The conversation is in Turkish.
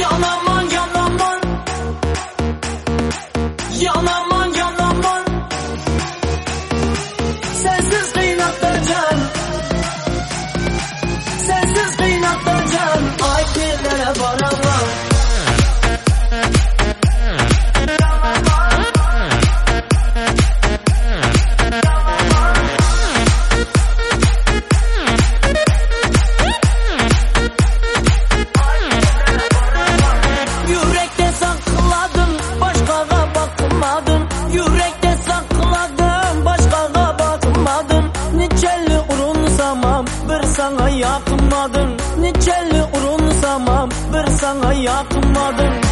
Yanaman yanaman. Yanaman sana yakmadım